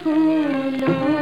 फूलों